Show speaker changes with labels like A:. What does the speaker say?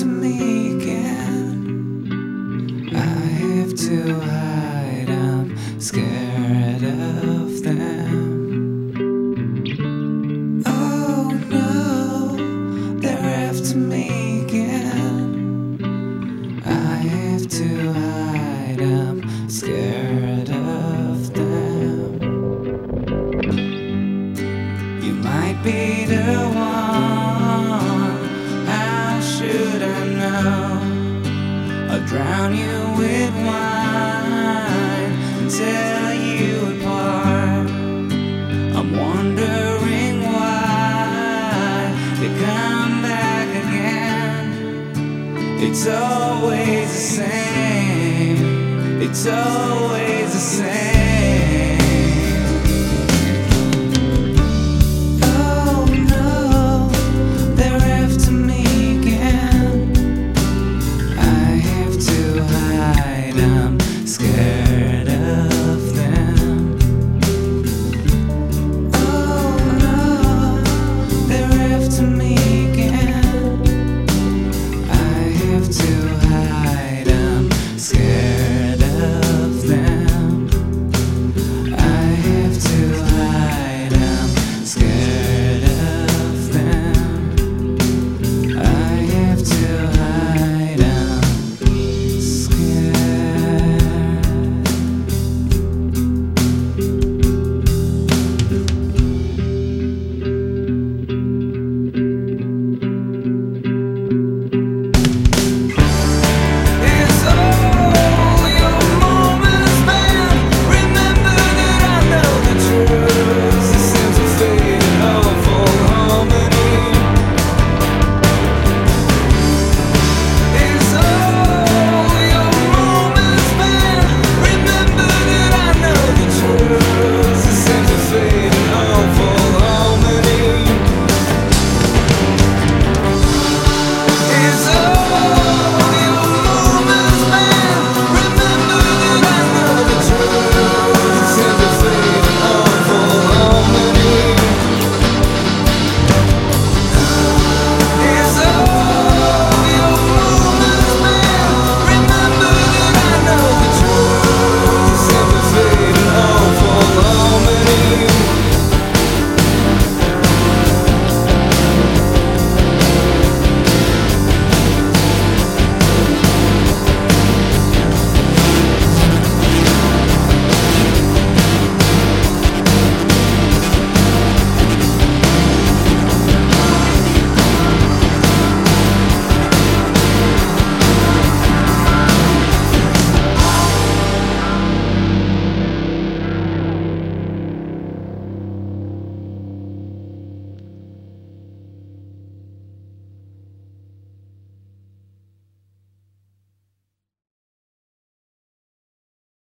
A: to me again. I have to hide, I'm scared of them. Oh no, they're after me again. I have to hide, I'm scared I'll drown you with wine and tell you apart. I'm wondering why you come back again. It's always the same. It's always the same.